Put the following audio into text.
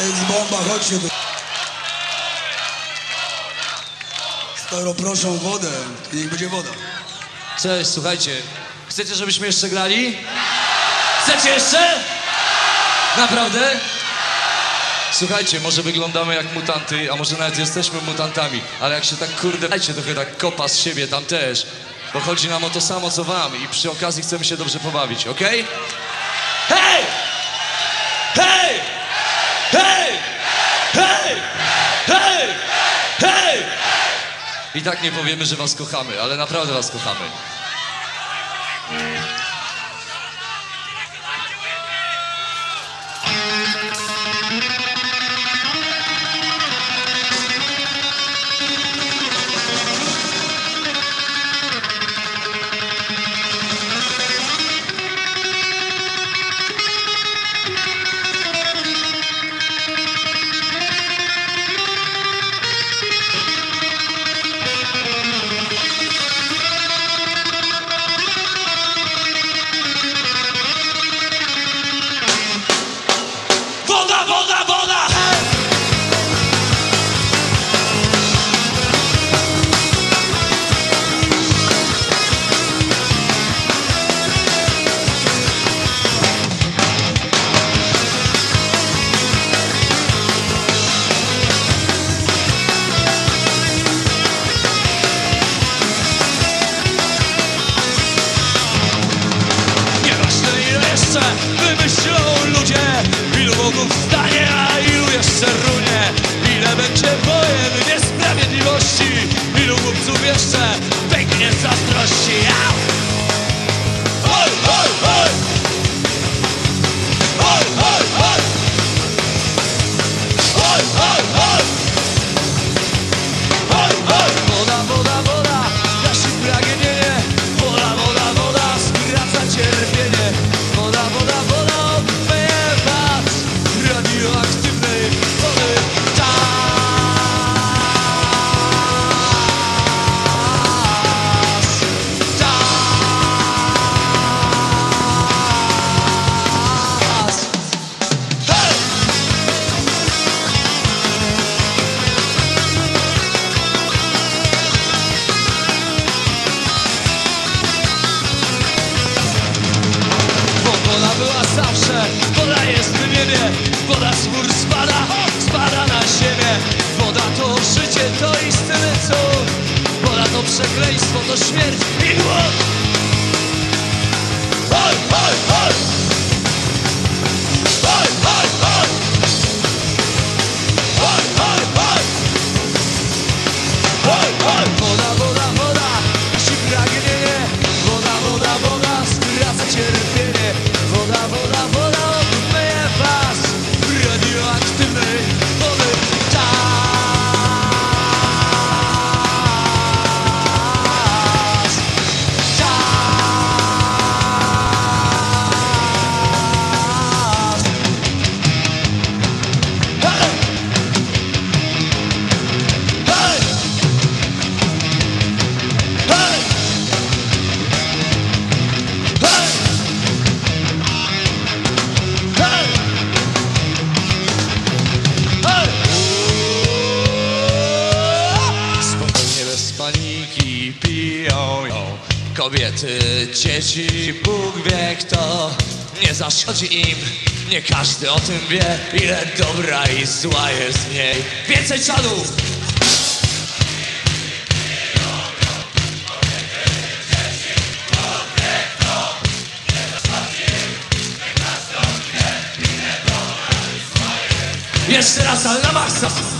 Ex-bomba, chodźcie tu. Skoro proszą wodę, to niech będzie woda. Cześć, słuchajcie. Chcecie, żebyśmy jeszcze grali? Chcecie jeszcze? Naprawdę? Słuchajcie, może wyglądamy jak mutanty, a może nawet jesteśmy mutantami, ale jak się tak kurde dajcie trochę tak kopa z siebie tam też, bo chodzi nam o to samo co wam i przy okazji chcemy się dobrze pobawić, okej? Hej! I tak nie powiemy, że was kochamy, ale naprawdę was kochamy. Kobiety, dzieci, Bóg wie kto Nie zaszkodzi im, nie każdy o tym wie Ile dobra i zła jest w niej Więcej czadu! Jeszcze raz, ale na maksa!